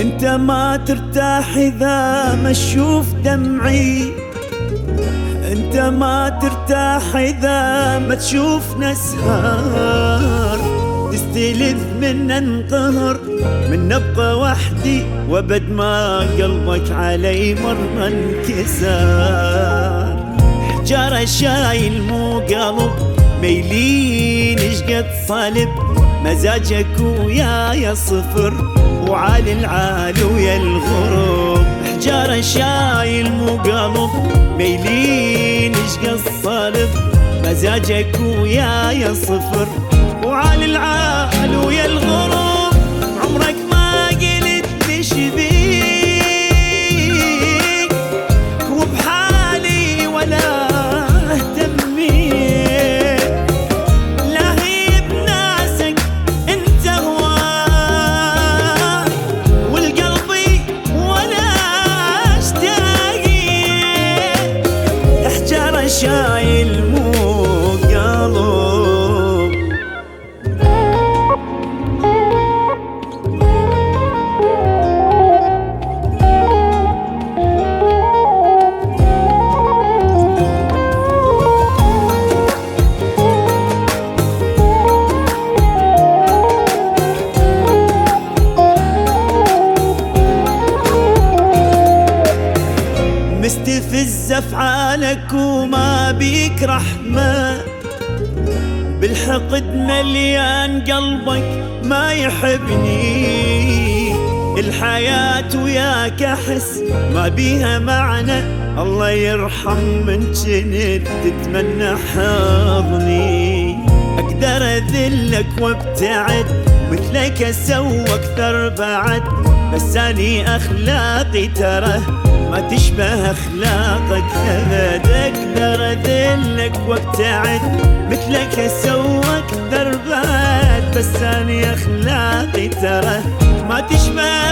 انت ما ترتاح إذا ما تشوف دمعي. انت ما ترتاح إذا ما تشوف نسهار تستلذ من انقهر من نبقى وحدي وبد ما قلبك علي مرة انكسار. حجارة شايل مو قلب ميلين اشقد صلب مزاجك ويايا صفر وعالي العال ويا الغروب. حجارة شايل مو قلب ميلين اشقى الصلب مزاجك ويايا صفر وعالي العال ويا الغروب عمرك ما قلت تشبيك وبحالي ولا اهتميت لا هي بناسك أنت هواك. والقلبي ولا اشتاقيت أحجار شايل مستفز افعالك وما بيك رحمة. بالحقد مليان قلبك ما يحبني. الحياة وياك أحس ما بيها معنى. الله يرحم من جنت تتمنى حضني أقدر أذلك وأبتعد مثلك أسوى أكثر بعد. بس أني أخلاقي ترى ما تشبه أخلاقك. أبد أقدر أذلك وابتعد مثلك أكثر بعد بس أني أخلاقي ترى ما تشبه